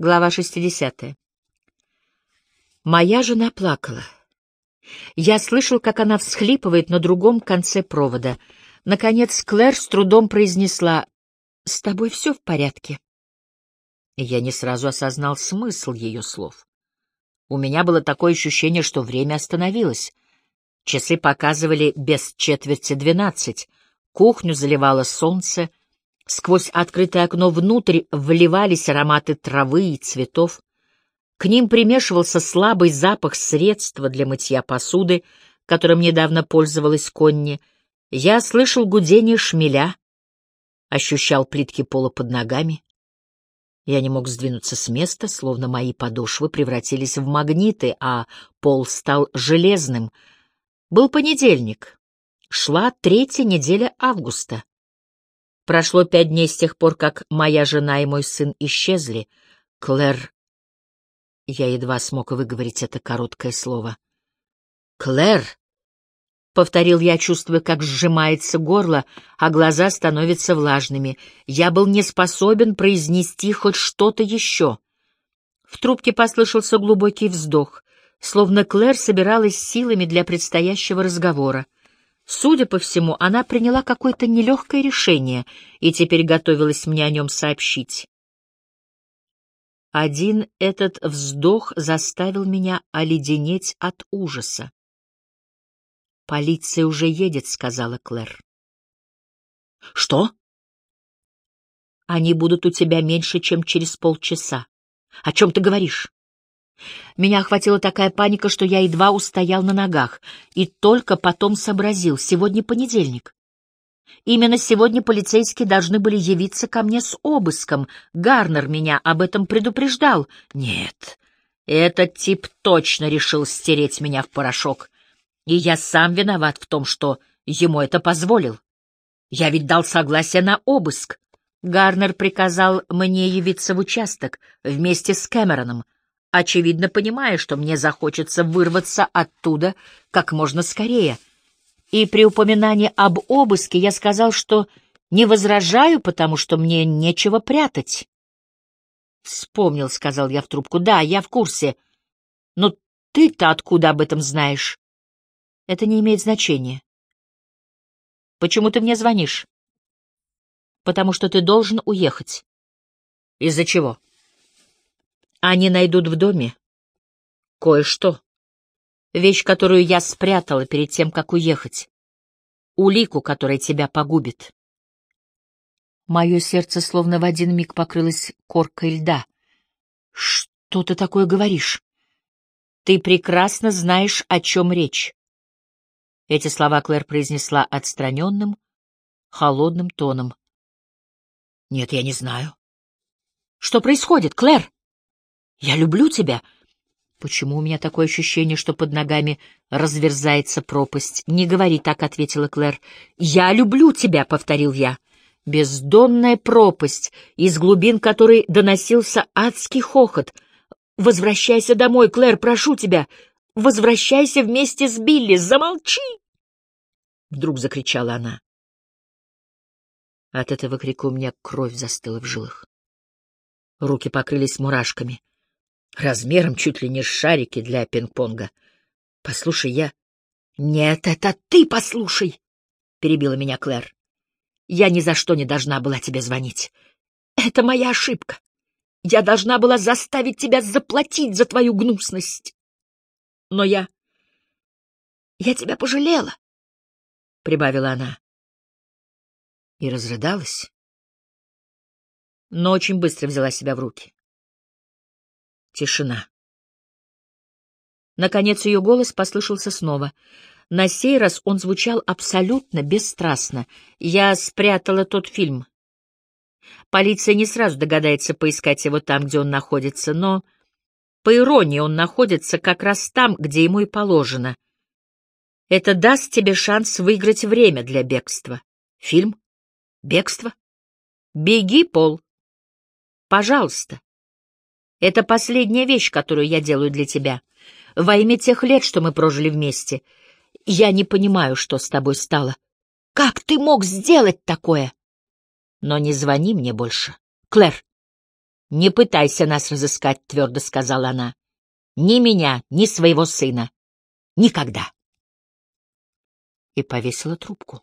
Глава 60. Моя жена плакала. Я слышал, как она всхлипывает на другом конце провода. Наконец Клэр с трудом произнесла «С тобой все в порядке?» Я не сразу осознал смысл ее слов. У меня было такое ощущение, что время остановилось. Часы показывали без четверти двенадцать. Кухню заливало солнце, Сквозь открытое окно внутрь вливались ароматы травы и цветов. К ним примешивался слабый запах средства для мытья посуды, которым недавно пользовалась Конни. Я слышал гудение шмеля, ощущал плитки пола под ногами. Я не мог сдвинуться с места, словно мои подошвы превратились в магниты, а пол стал железным. Был понедельник. Шла третья неделя августа. Прошло пять дней с тех пор, как моя жена и мой сын исчезли. Клэр... Я едва смог выговорить это короткое слово. «Клэр!» — повторил я, чувствуя, как сжимается горло, а глаза становятся влажными. Я был не способен произнести хоть что-то еще. В трубке послышался глубокий вздох, словно Клэр собиралась силами для предстоящего разговора. Судя по всему, она приняла какое-то нелегкое решение и теперь готовилась мне о нем сообщить. Один этот вздох заставил меня оледенеть от ужаса. «Полиция уже едет», — сказала Клэр. «Что?» «Они будут у тебя меньше, чем через полчаса. О чем ты говоришь?» Меня охватила такая паника, что я едва устоял на ногах, и только потом сообразил, сегодня понедельник. Именно сегодня полицейские должны были явиться ко мне с обыском. Гарнер меня об этом предупреждал. Нет, этот тип точно решил стереть меня в порошок. И я сам виноват в том, что ему это позволил. Я ведь дал согласие на обыск. Гарнер приказал мне явиться в участок вместе с Кэмероном — очевидно понимая, что мне захочется вырваться оттуда как можно скорее. И при упоминании об обыске я сказал, что не возражаю, потому что мне нечего прятать. «Вспомнил», — сказал я в трубку. «Да, я в курсе. Но ты-то откуда об этом знаешь?» «Это не имеет значения». «Почему ты мне звонишь?» «Потому что ты должен уехать». «Из-за чего?» Они найдут в доме кое-что. Вещь, которую я спрятала перед тем, как уехать. Улику, которая тебя погубит. Мое сердце словно в один миг покрылось коркой льда. Что ты такое говоришь? Ты прекрасно знаешь, о чем речь. Эти слова Клэр произнесла отстраненным, холодным тоном. Нет, я не знаю. Что происходит, Клэр? Я люблю тебя. Почему у меня такое ощущение, что под ногами разверзается пропасть? Не говори так, ответила Клэр. Я люблю тебя, повторил я. Бездонная пропасть, из глубин которой доносился адский хохот. Возвращайся домой, Клэр, прошу тебя. Возвращайся вместе с Билли. Замолчи! Вдруг закричала она. От этого крика у меня кровь застыла в жилах. Руки покрылись мурашками размером чуть ли не шарики для пинг-понга. Послушай, я... Нет, это ты послушай, перебила меня Клэр. Я ни за что не должна была тебе звонить. Это моя ошибка. Я должна была заставить тебя заплатить за твою гнусность. Но я... Я тебя пожалела, — прибавила она. И разрыдалась. Но очень быстро взяла себя в руки. Тишина. Наконец ее голос послышался снова. На сей раз он звучал абсолютно бесстрастно. Я спрятала тот фильм. Полиция не сразу догадается поискать его там, где он находится, но, по иронии, он находится как раз там, где ему и положено. Это даст тебе шанс выиграть время для бегства. Фильм? Бегство? Беги, Пол. Пожалуйста. Это последняя вещь, которую я делаю для тебя. Во имя тех лет, что мы прожили вместе. Я не понимаю, что с тобой стало. Как ты мог сделать такое? Но не звони мне больше. Клэр, «Не пытайся нас разыскать», — твердо сказала она. «Ни меня, ни своего сына. Никогда». И повесила трубку.